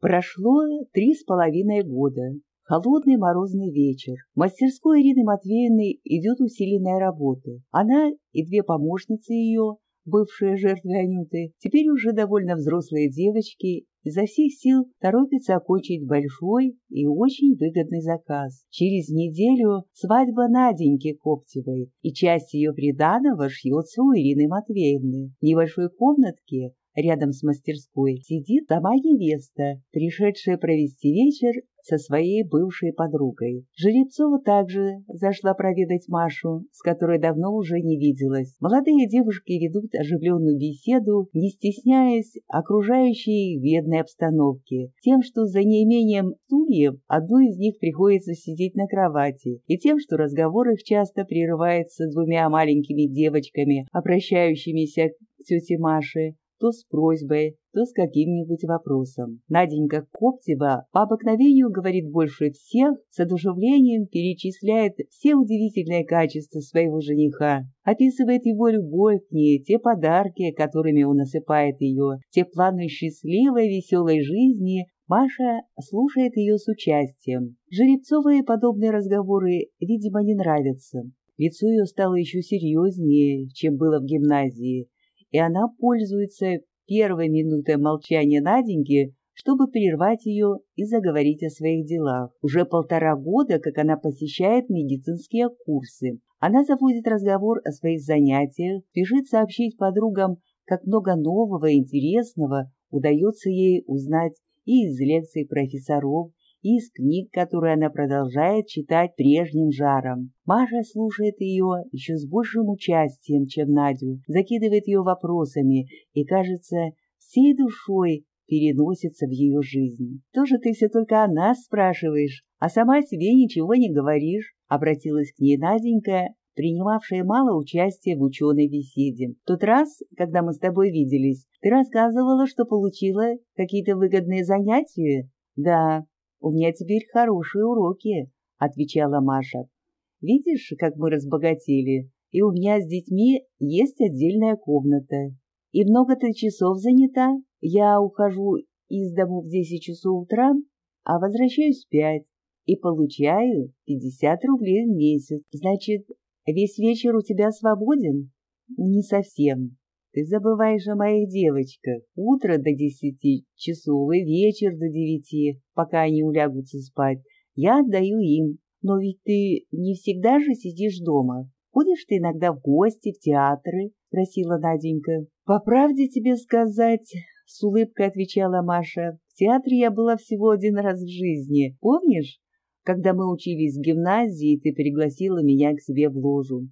Прошло три с половиной года. Холодный морозный вечер. В мастерской Ирины Матвеевны идет усиленная работа. Она и две помощницы ее, бывшие жертвы Анюты, теперь уже довольно взрослые девочки, изо всех сил торопятся окончить большой и очень выгодный заказ. Через неделю свадьба Наденьки Коптевой, и часть ее приданого шьется у Ирины Матвеевны. В небольшой комнатке рядом с мастерской сидит сама невеста, пришедшая провести вечер со своей бывшей подругой. Жеребцова также зашла проведать Машу, с которой давно уже не виделась. Молодые девушки ведут оживленную беседу, не стесняясь окружающей бедной обстановки, тем, что за неимением стульев одной из них приходится сидеть на кровати, и тем, что разговор их часто прерывается двумя маленькими девочками, обращающимися к тете Маше, то с просьбой, то с каким-нибудь вопросом. Наденька Коптева по обыкновению говорит больше всех, с одушевлением перечисляет все удивительные качества своего жениха, описывает его любовь к ней, те подарки, которыми он осыпает ее, те планы счастливой, веселой жизни, Маша слушает ее с участием. Жеребцовые подобные разговоры, видимо, не нравятся. Лицо ее стало еще серьезнее, чем было в гимназии, и она пользуется первой минутой молчания Наденьки, чтобы прервать ее и заговорить о своих делах. Уже полтора года, как она посещает медицинские курсы. Она заводит разговор о своих занятиях, спешит сообщить подругам, как много нового и интересного удается ей узнать и из лекций профессоров, из книг, которые она продолжает читать прежним жаром. Маша слушает ее еще с большим участием, чем Надю, закидывает ее вопросами и, кажется, всей душой переносится в ее жизнь. «Тоже ты все только о нас спрашиваешь, а сама себе ничего не говоришь», — обратилась к ней Наденька, принимавшая мало участия в ученой беседе. В тот раз, когда мы с тобой виделись, ты рассказывала, что получила какие-то выгодные занятия. Да, «У меня теперь хорошие уроки», — отвечала Маша. «Видишь, как мы разбогатели, и у меня с детьми есть отдельная комната. И много ты часов занята. Я ухожу из дому в десять часов утра, а возвращаюсь в пять и получаю пятьдесят рублей в месяц. Значит, весь вечер у тебя свободен? Не совсем. Ты забываешь о моих девочках. Утро до десяти часов и вечер до девяти, пока они улягутся спать. Я отдаю им. Но ведь ты не всегда же сидишь дома. Ходишь ты иногда в гости, в театры? — спросила Наденька. — По правде тебе сказать, — с улыбкой отвечала Маша, — в театре я была всего один раз в жизни. Помнишь, когда мы учились в гимназии, ты пригласила меня к себе в ложу?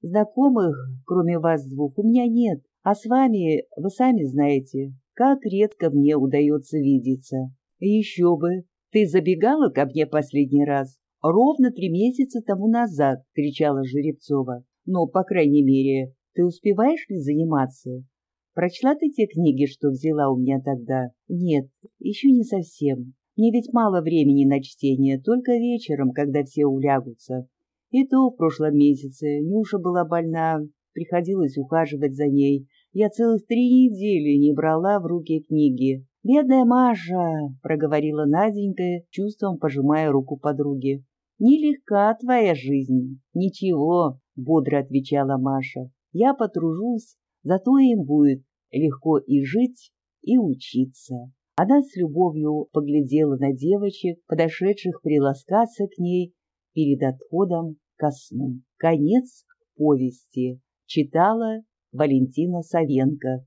Знакомых, кроме вас двух, у меня нет. А с вами, вы сами знаете, как редко мне удается видеться. еще бы, ты забегала ко мне последний раз ровно три месяца тому назад, кричала Жеребцова. Ну, по крайней мере, ты успеваешь ли заниматься? Прочла ты те книги, что взяла у меня тогда? Нет, еще не совсем. Мне ведь мало времени на чтение, только вечером, когда все улягутся. И то в прошлом месяце Нюша была больна, приходилось ухаживать за ней. Я целых три недели не брала в руки книги. «Бедная Маша!» — проговорила Наденька, чувством пожимая руку подруги. «Нелегка твоя жизнь». «Ничего», — бодро отвечала Маша. «Я потружусь, зато им будет легко и жить, и учиться». Она с любовью поглядела на девочек, подошедших приласкаться к ней перед отходом ко сну. Конец повести. Читала Валентина Савенко